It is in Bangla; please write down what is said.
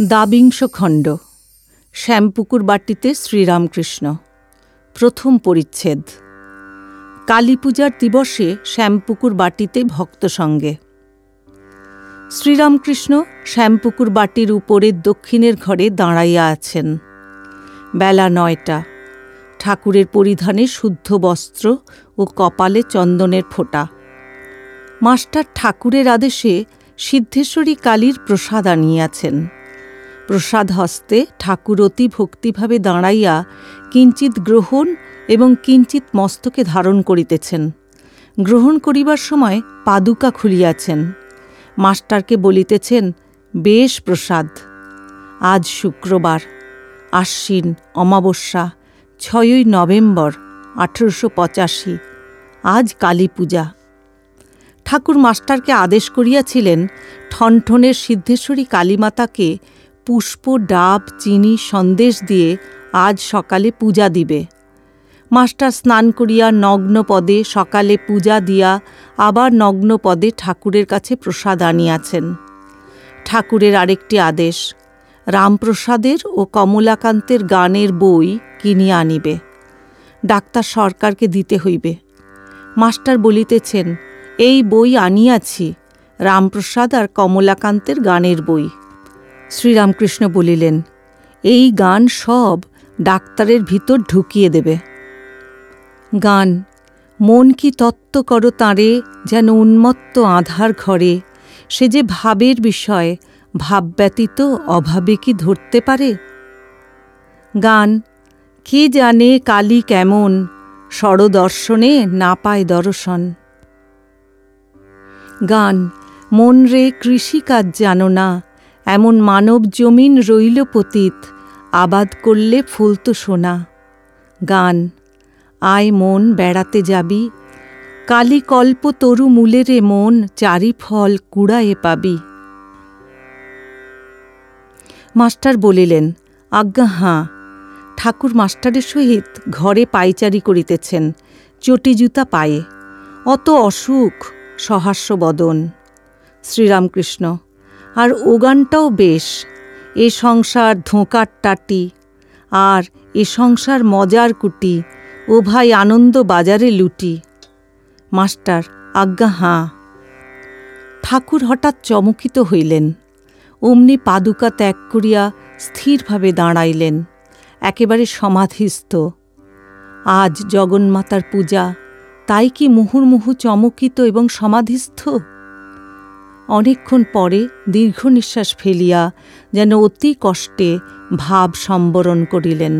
দাবিংশ খণ্ড। শ্যামপুকুর বাটিতে শ্রীরামকৃষ্ণ। প্রথম পরিচ্ছেদ। কালী পূজার দিবসে শ্যামপুকুর বাটিতে ভক্ত সঙ্গে। শ্রীরামকৃষ্ণ শ্যামপুকুর বাটির উপরের দক্ষিণের ঘরে দাঁড়াইয়া আছেন। বেলা নয়টা। ঠাকুরের পরিধানে শুদ্ধ বস্ত্র ও কপালে চন্দনের ফোঁটা। মাস্টার ঠাকুরের আদেশে সিদ্ধেশ্বরী কালীর প্রসাদ আনিয়াছেন। প্রসাদ হস্তে ঠাকুর অতি ভক্তিভাবে দাঁড়াইয়া কিঞ্চিত গ্রহণ এবং কিঞ্চিত মস্তকে ধারণ করিতেছেন। গ্রহণ করিবার সময় পাদুকা খুলিয়াছেন। মাস্টারকে বলিতেছেন, বেশ প্রসাদ। আজ শুক্রবার, আশ্বিন অমাবস্যা, ছয়ই নভেম্বর, আঠেরোশো পঁচাশি। আজ কালী পূজা। ঠাকুর মাস্টারকে আদেশ করিয়াছিলেন, ঠনঠনের সিদ্ধেশ্বরী কালীমাতাকে পুষ্প, ডাব, চিনি, সন্দেশ দিয়ে আজ সকালে পূজা দিবে। মাস্টার স্নান করিয়া নগ্ন পদে সকালে পূজা দিয়া আবার নগ্ন পদে ঠাকুরের কাছে প্রসাদ আনিয়াছেন। ঠাকুরের আরেকটি আদেশ, রামপ্রসাদের ও কমলাকান্তের গানের বই কিনিয়া আনিবে। ডাক্তার সরকারকে দিতে হইবে। মাস্টার বলিতেছেন, এই বই আনিয়াছি, রামপ্রসাদ আর কমলাকান্তের গানের বই। শ্রীরামকৃষ্ণ বলিলেন, এই গান সব ডাক্তারের ভিতর ঢুকিয়ে দেবে। গান, মন কি তত্ত্ব করো তাঁরে যেন উন্মত্ত আধার ঘরে। সে যে ভাবের বিষয়, ভাব ব্যতীত অভাবে কি ধরতে পারে? গান, কে জানে কালী কেমন, স্বরদর্শনে না পায় দর্শন। গান, মন রে কৃষিকাজ জানো না এমন মানব জমিন রইল পতীত, আবাদ করলে ফুলতো সোনা। গান, আয় মন বেড়াতে যাবি কালী কল্প তরু মূলেরে মন চারি ফল কুড়ায়ে পাবি। মাস্টার বলিলেন, আজ্ঞা হাঁ, ঠাকুর মাস্টারের সহিত ঘরে পাইচারি করিতেছেন, চটি জুতা পায়ে। অত অসুখ, সহাস্য বদন। শ্রীরামকৃষ্ণ আর ওগানটাও বেশ। এ সংসার ধোঁকার টাটি আর এ সংসার মজার কুটি ও ভাই আনন্দ বাজারে লুটি। মাস্টার আজ্ঞা, হাঁ। ঠাকুর হঠাৎ চমকিত হইলেন। অমনি পাদুকা ত্যাগ করিয়া স্থিরভাবে দাঁড়াইলেন, একেবারে সমাধিস্থ। আজ জগন্মাতার পূজা, তাই কি মুহুর্মুহু চমকিত এবং সমাধিস্থ? অনেকক্ষণ পরে দীর্ঘ নিঃশ্বাস ফেলিয়া যেন অতি কষ্টে ভাব সম্বরণ করিলেন।